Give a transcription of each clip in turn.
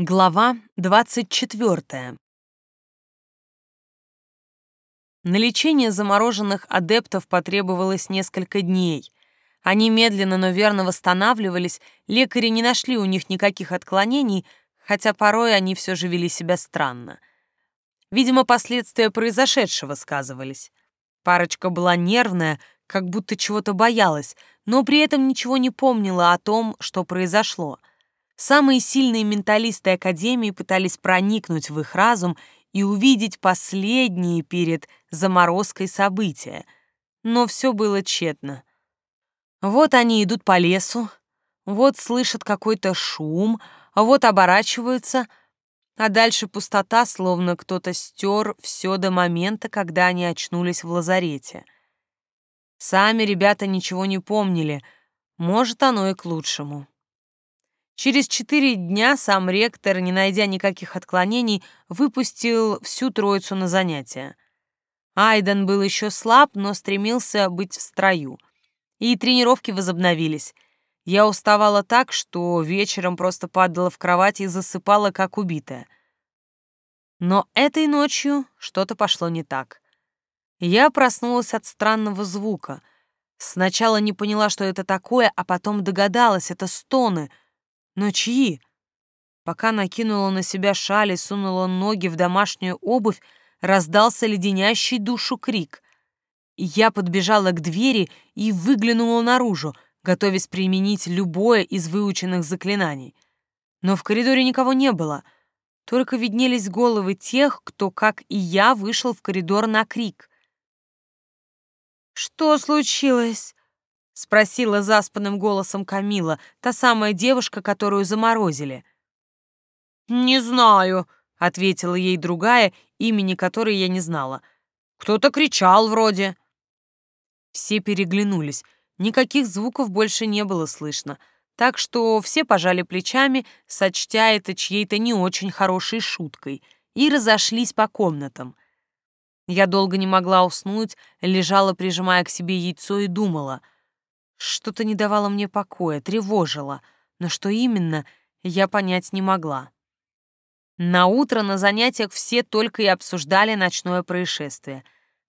Глава 24. На лечение замороженных адептов потребовалось несколько дней. Они медленно, но верно восстанавливались, лекари не нашли у них никаких отклонений, хотя порой они все же вели себя странно. Видимо, последствия произошедшего сказывались. Парочка была нервная, как будто чего-то боялась, но при этом ничего не помнила о том, что произошло — Самые сильные менталисты Академии пытались проникнуть в их разум и увидеть последние перед заморозкой события. Но все было тщетно. Вот они идут по лесу, вот слышат какой-то шум, а вот оборачиваются, а дальше пустота, словно кто-то стер все до момента, когда они очнулись в лазарете. Сами ребята ничего не помнили, может, оно и к лучшему. Через четыре дня сам ректор, не найдя никаких отклонений, выпустил всю троицу на занятия. Айден был еще слаб, но стремился быть в строю. И тренировки возобновились. Я уставала так, что вечером просто падала в кровать и засыпала, как убитая. Но этой ночью что-то пошло не так. Я проснулась от странного звука. Сначала не поняла, что это такое, а потом догадалась, это стоны — но чьи? Пока накинула на себя шаль и сунула ноги в домашнюю обувь, раздался леденящий душу крик. Я подбежала к двери и выглянула наружу, готовясь применить любое из выученных заклинаний. Но в коридоре никого не было, только виднелись головы тех, кто, как и я, вышел в коридор на крик. «Что случилось?» — спросила заспанным голосом Камила, та самая девушка, которую заморозили. «Не знаю», — ответила ей другая, имени которой я не знала. «Кто-то кричал вроде». Все переглянулись. Никаких звуков больше не было слышно, так что все пожали плечами, сочтя это чьей-то не очень хорошей шуткой, и разошлись по комнатам. Я долго не могла уснуть, лежала, прижимая к себе яйцо, и думала — что-то не давало мне покоя, тревожило, но что именно, я понять не могла. На утро на занятиях все только и обсуждали ночное происшествие.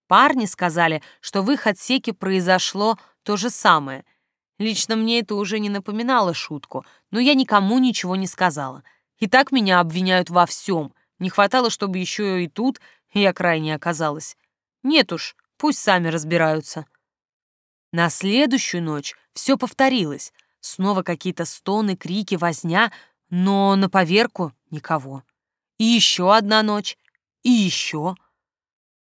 Парни сказали, что в их отсеке произошло то же самое. Лично мне это уже не напоминало шутку, но я никому ничего не сказала. И так меня обвиняют во всем. Не хватало, чтобы еще и тут я крайне оказалась. Нет уж, пусть сами разбираются. На следующую ночь все повторилось. Снова какие-то стоны, крики, возня, но на поверку никого. И еще одна ночь, и еще.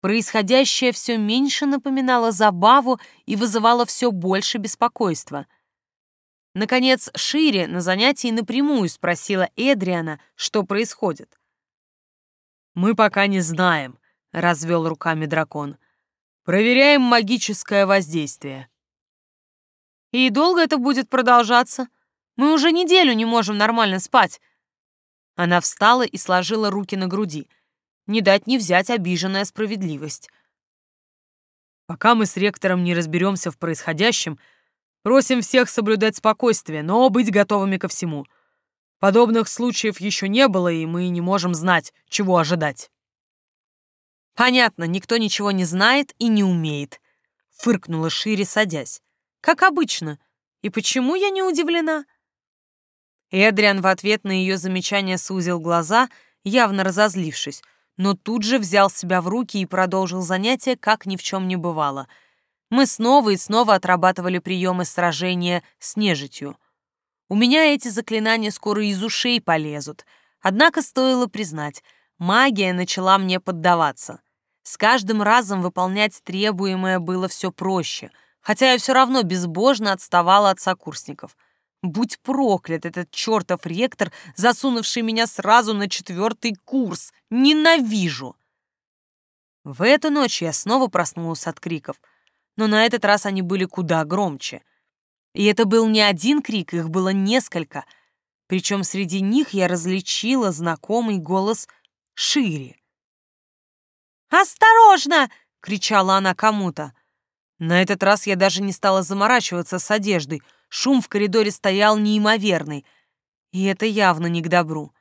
Происходящее все меньше напоминало забаву и вызывало все больше беспокойства. Наконец, Шире на занятии напрямую спросила Эдриана, что происходит. «Мы пока не знаем», — развел руками дракон. «Проверяем магическое воздействие». И долго это будет продолжаться? Мы уже неделю не можем нормально спать. Она встала и сложила руки на груди. Не дать не взять обиженная справедливость. Пока мы с ректором не разберемся в происходящем, просим всех соблюдать спокойствие, но быть готовыми ко всему. Подобных случаев еще не было, и мы не можем знать, чего ожидать. Понятно, никто ничего не знает и не умеет, фыркнула Шире, садясь. Как обычно. И почему я не удивлена? Эдриан в ответ на ее замечание сузил глаза, явно разозлившись, но тут же взял себя в руки и продолжил занятие, как ни в чем не бывало. Мы снова и снова отрабатывали приемы сражения с нежитью. У меня эти заклинания скоро из ушей полезут. Однако стоило признать, магия начала мне поддаваться. С каждым разом выполнять требуемое было все проще — хотя я все равно безбожно отставала от сокурсников. Будь проклят этот чертов ректор, засунувший меня сразу на четвертый курс. Ненавижу! В эту ночь я снова проснулась от криков, но на этот раз они были куда громче. И это был не один крик, их было несколько. Причем среди них я различила знакомый голос Шири. «Осторожно!» — кричала она кому-то. На этот раз я даже не стала заморачиваться с одеждой. Шум в коридоре стоял неимоверный. И это явно не к добру.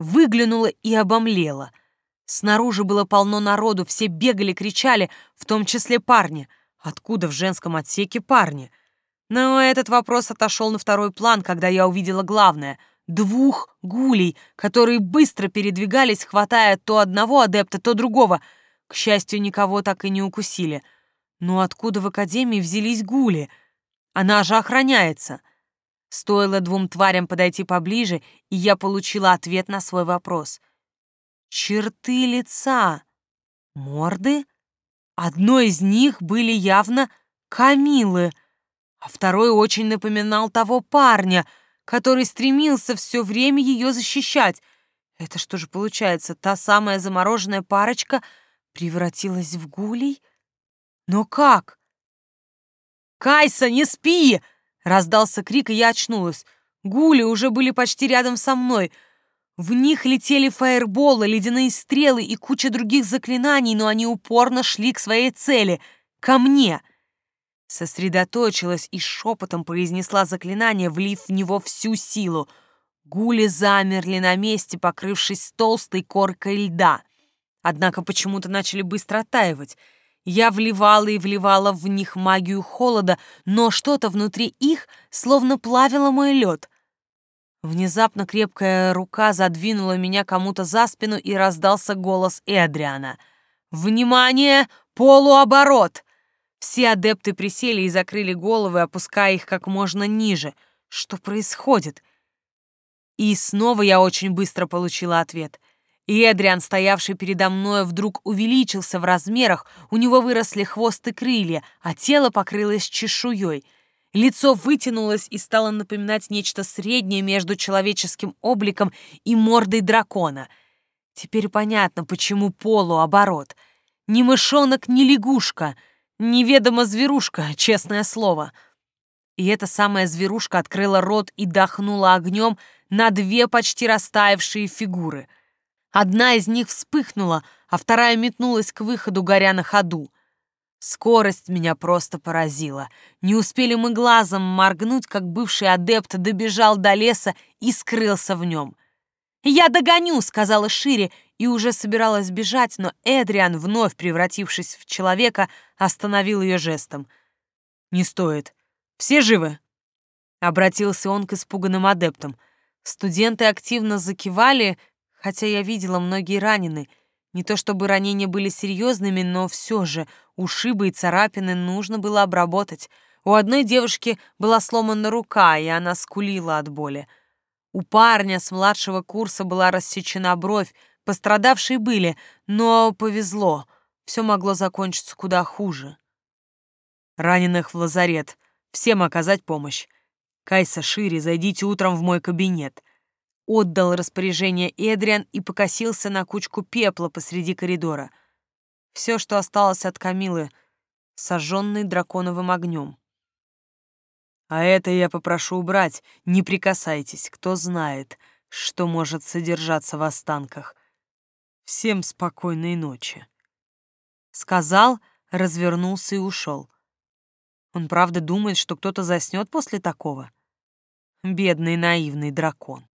выглянула и обомлела. Снаружи было полно народу, все бегали, кричали, в том числе парни. Откуда в женском отсеке парни? Но этот вопрос отошел на второй план, когда я увидела главное — двух гулей, которые быстро передвигались, хватая то одного адепта, то другого. К счастью, никого так и не укусили. Но откуда в Академии взялись гули? Она же охраняется. Стоило двум тварям подойти поближе, и я получила ответ на свой вопрос. Черты лица. Морды? Одной из них были явно Камилы, а второй очень напоминал того парня, который стремился все время ее защищать. Это что же получается, та самая замороженная парочка превратилась в гулей? Но как? «Кайса, не спи!» Раздался крик, и я очнулась. Гули уже были почти рядом со мной. В них летели фаерболы, ледяные стрелы и куча других заклинаний, но они упорно шли к своей цели — ко мне. Сосредоточилась и шепотом произнесла заклинание, влив в него всю силу. Гули замерли на месте, покрывшись толстой коркой льда. Однако почему-то начали быстро оттаивать — я вливала и вливала в них магию холода, но что-то внутри их словно плавило мой лед. Внезапно крепкая рука задвинула меня кому-то за спину и раздался голос Эдриана. «Внимание! Полуоборот!» Все адепты присели и закрыли головы, опуская их как можно ниже. Что происходит? И снова я очень быстро получила ответ. И Эдриан, стоявший передо мной, вдруг увеличился в размерах, у него выросли хвост и крылья, а тело покрылось чешуей. Лицо вытянулось и стало напоминать нечто среднее между человеческим обликом и мордой дракона. Теперь понятно, почему полуоборот. Ни мышонок, ни лягушка, неведомо зверушка, честное слово. И эта самая зверушка открыла рот и дохнула огнем на две почти растаявшие фигуры — Одна из них вспыхнула, а вторая метнулась к выходу, горя на ходу. Скорость меня просто поразила. Не успели мы глазом моргнуть, как бывший адепт добежал до леса и скрылся в нем. «Я догоню!» — сказала Шире, и уже собиралась бежать, но Эдриан, вновь превратившись в человека, остановил ее жестом. «Не стоит. Все живы?» Обратился он к испуганным адептам. Студенты активно закивали, хотя я видела, многие ранены. Не то чтобы ранения были серьезными, но все же ушибы и царапины нужно было обработать. У одной девушки была сломана рука, и она скулила от боли. У парня с младшего курса была рассечена бровь, пострадавшие были, но повезло, все могло закончиться куда хуже. Раненых в лазарет, всем оказать помощь. Кайса Шири, зайдите утром в мой кабинет. Отдал распоряжение Эдриан и покосился на кучку пепла посреди коридора. Все, что осталось от Камилы, сожженный драконовым огнем. А это я попрошу убрать, не прикасайтесь, кто знает, что может содержаться в останках. Всем спокойной ночи. Сказал, развернулся и ушел. Он правда думает, что кто-то заснет после такого? Бедный наивный дракон.